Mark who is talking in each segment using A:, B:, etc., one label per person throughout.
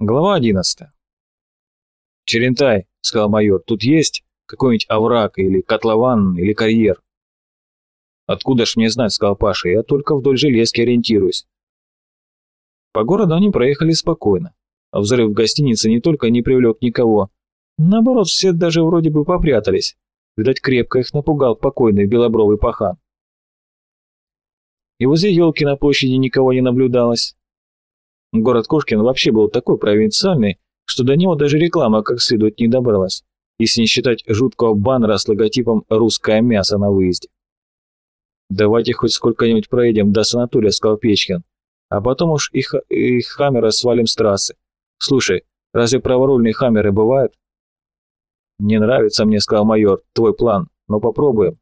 A: Глава 11. «Черентай», — сказал майор, — «тут есть какой-нибудь овраг или котлован или карьер?» «Откуда ж мне знать», — сказал Паша, — «я только вдоль железки ориентируюсь». По городу они проехали спокойно. А взрыв в гостинице не только не привлек никого, наоборот, все даже вроде бы попрятались. Видать, крепко их напугал покойный белобровый пахан. И возле елки на площади никого не наблюдалось. Город Кошкин вообще был такой провинциальный, что до него даже реклама как следует не добралась, если не считать жуткого баннера с логотипом «Русское мясо» на выезде. «Давайте хоть сколько-нибудь проедем до санатория», — сказал Печкин, «а потом уж их, их хаммера свалим с трассы. Слушай, разве праворульные хаммеры бывают?» «Не нравится мне», — сказал майор, — «твой план, но попробуем.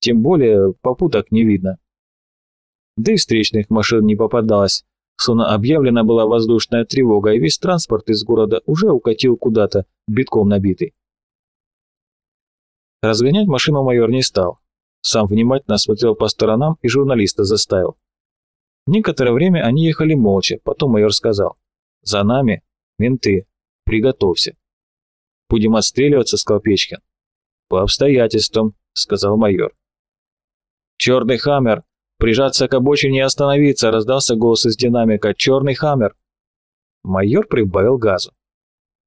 A: Тем более попуток не видно». Да и встречных машин не попадалось, словно объявлена была воздушная тревога, и весь транспорт из города уже укатил куда-то, битком набитый. Разгонять машину майор не стал. Сам внимательно смотрел по сторонам и журналиста заставил. Некоторое время они ехали молча, потом майор сказал. «За нами менты. Приготовься». «Будем отстреливаться», — сказал Печкин. «По обстоятельствам», — сказал майор. «Черный хаммер «Прижаться к обочине и остановиться!» — раздался голос из динамика. «Черный хаммер!» Майор прибавил газу.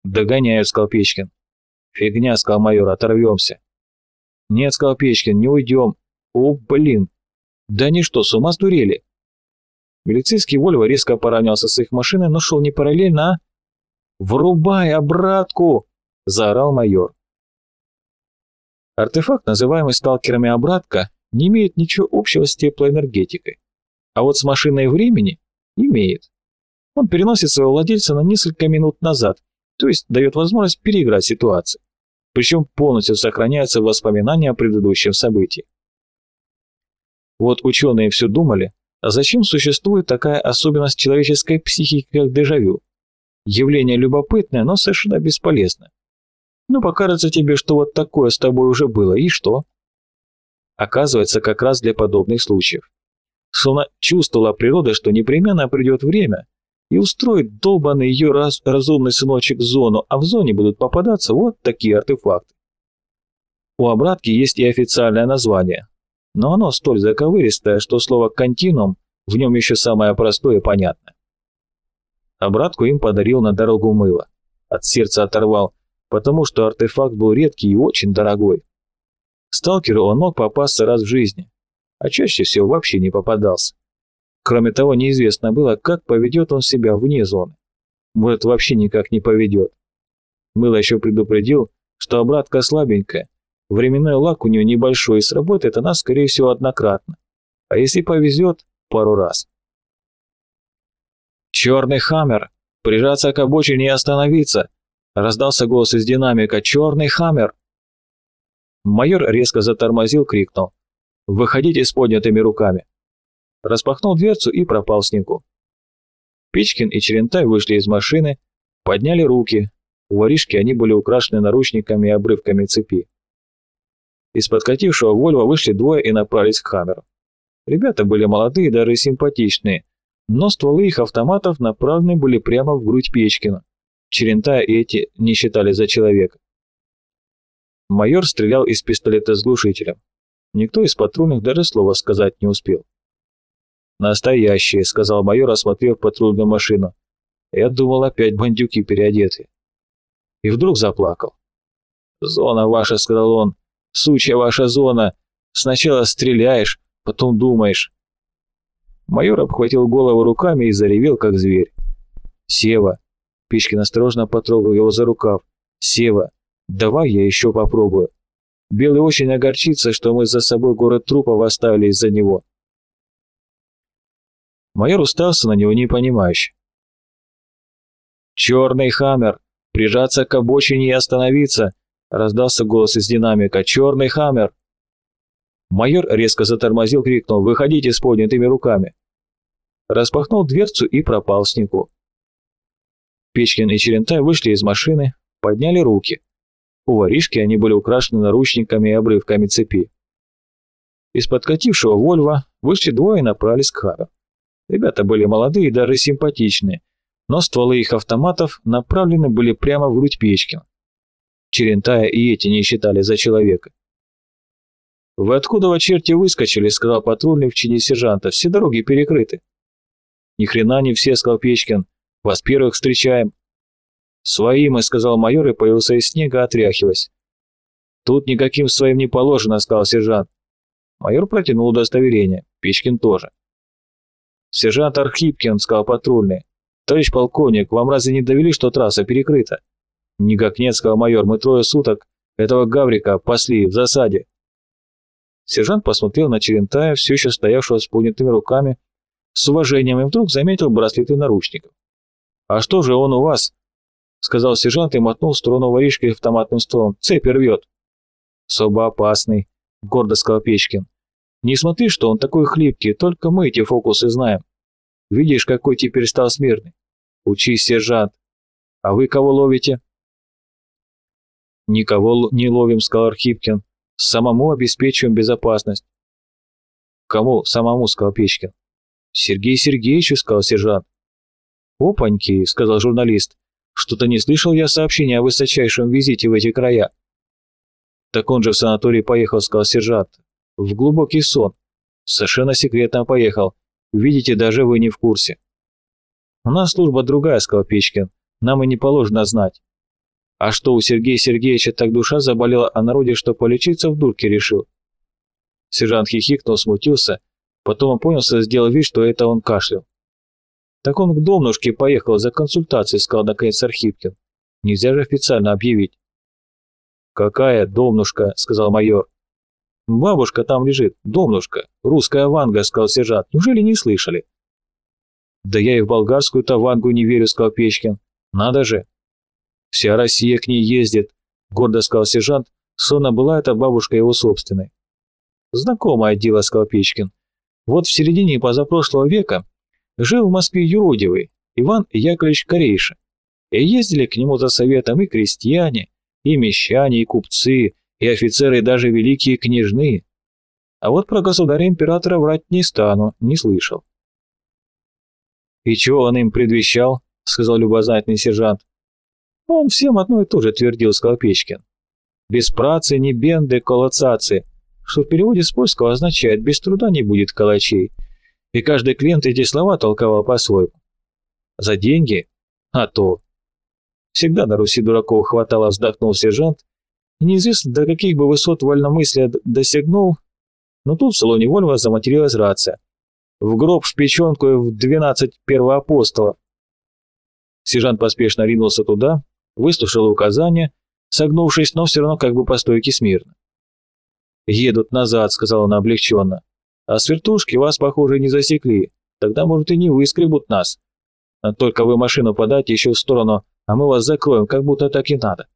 A: «Догоняют», — сказал Печкин. «Фигня», — сказал майор, — «оторвемся». «Нет», — сказал Печкин, — «не уйдем». «О, блин! Да они что, с ума сдурели?» Милицейский Вольво резко поравнялся с их машиной, но шел не параллельно, а... «Врубай обратку!» — заорал майор. Артефакт, называемый сталкерами обратка, не имеет ничего общего с теплоэнергетикой. А вот с машиной времени имеет. Он переносит своего владельца на несколько минут назад, то есть дает возможность переиграть ситуацию. Причем полностью сохраняются воспоминания о предыдущем событии. Вот ученые все думали, а зачем существует такая особенность человеческой психики, как дежавю? Явление любопытное, но совершенно бесполезное. Ну, покажется тебе, что вот такое с тобой уже было, и что? Оказывается как раз для подобных случаев. Словно чувствовала природа, что непременно придет время и устроит долбанный ее раз, разумный сыночек зону, а в зоне будут попадаться вот такие артефакты. У обратки есть и официальное название, но оно столь заковыристое, что слово «континуум» в нем еще самое простое и понятное. Обратку им подарил на дорогу мыло. От сердца оторвал, потому что артефакт был редкий и очень дорогой. Сталкеру он мог попасться раз в жизни, а чаще всего вообще не попадался. Кроме того, неизвестно было, как поведет он себя вне зоны. Может, вообще никак не поведет. Мыло еще предупредил, что обратка слабенькая, временной лак у нее небольшой, и сработает она, скорее всего, однократно. А если повезет, пару раз. «Черный хаммер! Прижаться к обочине и остановиться!» Раздался голос из динамика. «Черный хаммер!» Майор резко затормозил, крикнул. «Выходите с поднятыми руками!» Распахнул дверцу и пропал снегу. Печкин и Черентай вышли из машины, подняли руки. У воришки они были украшены наручниками и обрывками цепи. Из подкатившего Вольва вышли двое и направились к Хаммеру. Ребята были молодые, даже симпатичные, но стволы их автоматов направлены были прямо в грудь Печкина. Черентая и эти не считали за человека. Майор стрелял из пистолета с глушителем. Никто из патрульных даже слова сказать не успел. «Настоящие», — сказал майор, осмотрев патрульную машину. «Я думал, опять бандюки переодеты». И вдруг заплакал. «Зона ваша», — сказал он, — «сучья ваша зона. Сначала стреляешь, потом думаешь». Майор обхватил голову руками и заревел, как зверь. «Сева!» — Пичкин осторожно потрогал его за рукав. «Сева, Давай я еще попробую. Белый очень огорчится, что мы за собой город трупов оставили из-за него. Майор устался на него непонимающе. «Черный хаммер! Прижаться к обочине и остановиться!» Раздался голос из динамика. «Черный хаммер!» Майор резко затормозил, крикнул «Выходите с поднятыми руками!» Распахнул дверцу и пропал снегу. Печкин и Черентай вышли из машины, подняли руки. У воришки они были украшены наручниками и обрывками цепи. Из подкатившего Вольва вышли двое и направились к Хару. Ребята были молодые и даже симпатичные, но стволы их автоматов направлены были прямо в грудь Печкина. Черентая и эти не считали за человека. «Вы откуда во черте выскочили?» — сказал патрульный в чине сержанта. «Все дороги перекрыты». «Ни хрена не все», — сказал Печкин. «Вас первых встречаем». «Свои мы», — сказал майор и появился из снега, отряхиваясь. «Тут никаким своим не положено», — сказал сержант. Майор протянул удостоверение. Печкин тоже. «Сержант Архипкин», — сказал патрульный. «Товарищ полковник, вам разве не довели, что трасса перекрыта?» «Никак нет», — сказал майор. «Мы трое суток этого Гаврика пасли в засаде». Сержант посмотрел на Черентая, все еще стоявшего с поднятыми руками, с уважением, и вдруг заметил браслеты наручников. «А что же он у вас?» — сказал сержант и мотнул сторону воришки автоматным стволом. «Цепь рвет». «Особо опасный», — гордо сказал Печкин. «Не смотри, что он такой хлипкий, только мы эти фокусы знаем. Видишь, какой теперь стал смирный. Учись, сержант. А вы кого ловите?» «Никого не ловим», — сказал Архипкин. «Самому обеспечиваем безопасность». «Кому самому?» — сказал Печкин. «Сергей Сергеевич», — сказал сержант. «Опаньки», — сказал журналист. «Что-то не слышал я сообщения о высочайшем визите в эти края». «Так он же в санаторий поехал», — сказал сержант. «В глубокий сон. Совершенно секретно поехал. Видите, даже вы не в курсе». «У нас служба другая», — сказал Печкин. «Нам и не положено знать». «А что, у Сергея Сергеевича так душа заболела о народе, что полечиться в дурке решил?» Сержант хихикнул, смутился, потом опомнился, сделал вид, что это он кашлял. «Так он к Домнушке поехал за консультацией», — сказал наконец Архипкин. «Нельзя же официально объявить». «Какая Домнушка?» — сказал майор. «Бабушка там лежит, Домнушка, русская ванга», — сказал сержант. «Неужели не слышали?» «Да я и в болгарскую-то вангу не верю», — сказал Печкин. «Надо же!» «Вся Россия к ней ездит», — гордо сказал сержант, словно была эта бабушка его собственной. «Знакомое дело», — сказал Печкин. «Вот в середине позапрошлого века жил в Москве юродивый Иван Яковлевич Корейша, и ездили к нему за советом и крестьяне, и мещане, и купцы, и офицеры, и даже великие княжны. А вот про государя-императора врать не стану, не слышал. «И чего он им предвещал?» — сказал любознательный сержант. «Он всем одно и то же твердил Скалпечкин. Без працы ни бенды колоцации, что в переводе с польского означает «без труда не будет калачей», и каждый клиент эти слова толковал по-своему. За деньги? А то. Всегда на Руси дураков хватало, вздохнул сержант, неизвестно, до каких бы высот вольномыслия досягнул, но тут в салоне Вольво заматерилась рация. В гроб в печенку и в двенадцать первоапостолов. Сержант поспешно ринулся туда, выслушал указания, согнувшись, но все равно как бы по стойке смирно. «Едут назад», — сказал он облегченно. «А с вертушки вас, похоже, не засекли. Тогда, может, и не выскребут нас. Только вы машину подайте еще в сторону а мы вас закроем, как будто так и надо».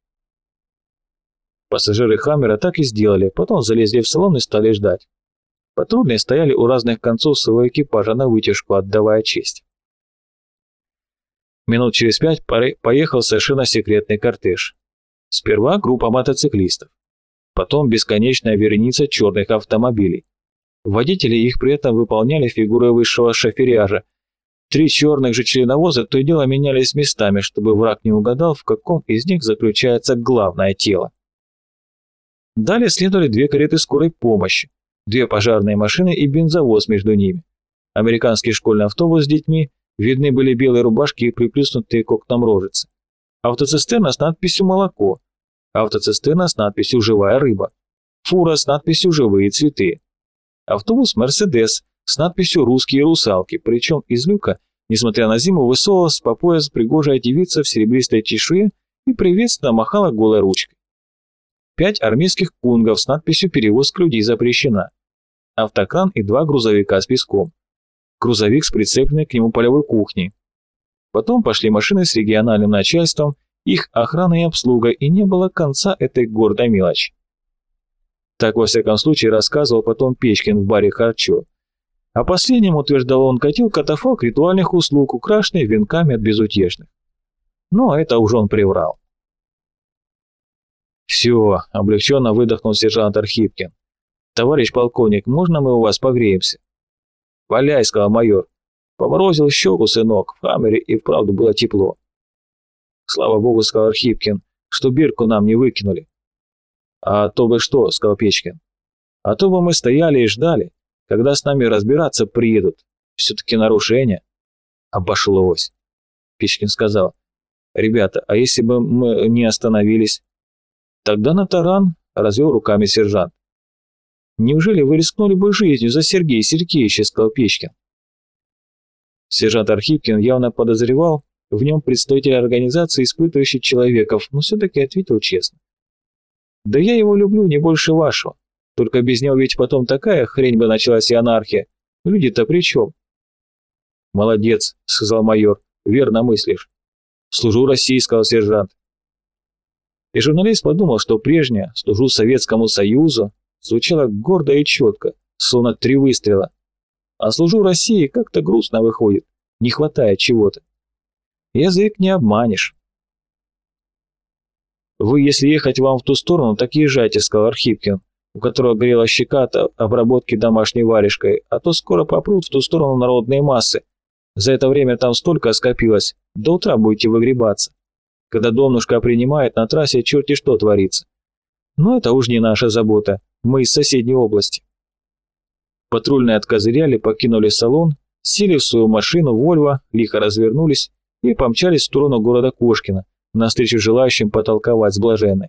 A: Пассажиры Хаммера так и сделали, потом залезли в салон и стали ждать. Патрульные стояли у разных концов своего экипажа на вытяжку, отдавая честь. Минут через пять поехал совершенно секретный кортеж. Сперва группа мотоциклистов, потом бесконечная вереница черных автомобилей. Водители их при этом выполняли фигуры высшего шоферяжа, Три черных же членовоза то и дело менялись местами, чтобы враг не угадал, в каком из них заключается главное тело. Далее следовали две кареты скорой помощи, две пожарные машины и бензовоз между ними. Американский школьный автобус с детьми, видны были белые рубашки и приплюснутые к окнам рожицы. Автоцистерна с надписью «Молоко», автоцистерна с надписью «Живая рыба», фура с надписью «Живые цветы», автобус «Мерседес» с надписью «Русские русалки», причем из люка, несмотря на зиму, высовывалась по пояс пригожая девица в серебристой чешуе и приветственно махала голой ручкой. Пять армейских кунгов с надписью «Перевозка людей запрещена», автокран и два грузовика с песком, грузовик с прицепленной к нему полевой кухней. Потом пошли машины с региональным начальством, их охраной и обслугой, и не было конца этой гордой мелочи. Так, во всяком случае, рассказывал потом Печкин в баре Харчо. А последним, утверждал он, катил катафалк ритуальных услуг, украшенный венками от безутешных. Но это уже он приврал. «Все», — облегченно выдохнул сержант Архипкин. «Товарищ полковник, можно мы у вас погреемся?» «Валяй», — сказал майор. Поморозил щеку, сынок, в камере и вправду было тепло. Слава богу, сказал Архипкин, что бирку нам не выкинули. А то бы что, сказал Печкин. А то бы мы стояли и ждали, когда с нами разбираться приедут. Все-таки нарушение. Обошлось. Печкин сказал. Ребята, а если бы мы не остановились? Тогда на таран развел руками сержант. Неужели вы рискнули бы жизнью за Сергея Сергеевича, сказал Печкин. Сержант Архипкин явно подозревал в нем представитель организации, испытывающий человеков, но все-таки ответил честно. «Да я его люблю не больше вашего. Только без него ведь потом такая хрень бы началась и анархия. Люди-то при чем?» «Молодец», — сказал майор, — «верно мыслишь». «Служу России», — сказал сержант. И журналист подумал, что прежнее «служу Советскому Союзу» звучало гордо и четко, словно три выстрела. А «служу России» как-то грустно выходит, не хватает чего-то. Язык не обманешь. «Вы, если ехать вам в ту сторону, так езжайте», — сказал Архипкин, у которого горела щека от обработки домашней варежкой, а то скоро попрут в ту сторону народные массы. За это время там столько скопилось, до утра будете выгребаться. Когда домнушка принимает, на трассе черти что творится. Но это уж не наша забота, мы из соседней области. Патрульные откозыряли, покинули салон, сели в свою машину «Вольво», лихо развернулись и помчались в сторону города Кошкина, навстречу желающим потолковать с блаженной.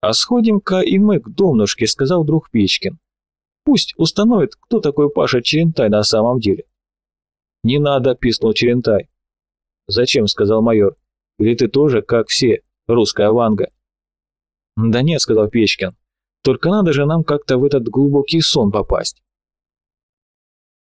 A: «А сходим-ка и мы к домнушке», — сказал друг Печкин. «Пусть установит, кто такой Паша Черентай на самом деле». «Не надо», — писнул Черентай. «Зачем?» — сказал майор. «Или ты тоже, как все, русская ванга?» «Да нет», — сказал Печкин. «Только надо же нам как-то в этот глубокий сон попасть».